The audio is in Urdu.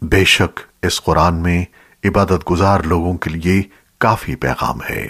بے شک اس قرآن میں عبادت گزار لوگوں کے لیے کافی پیغام ہے۔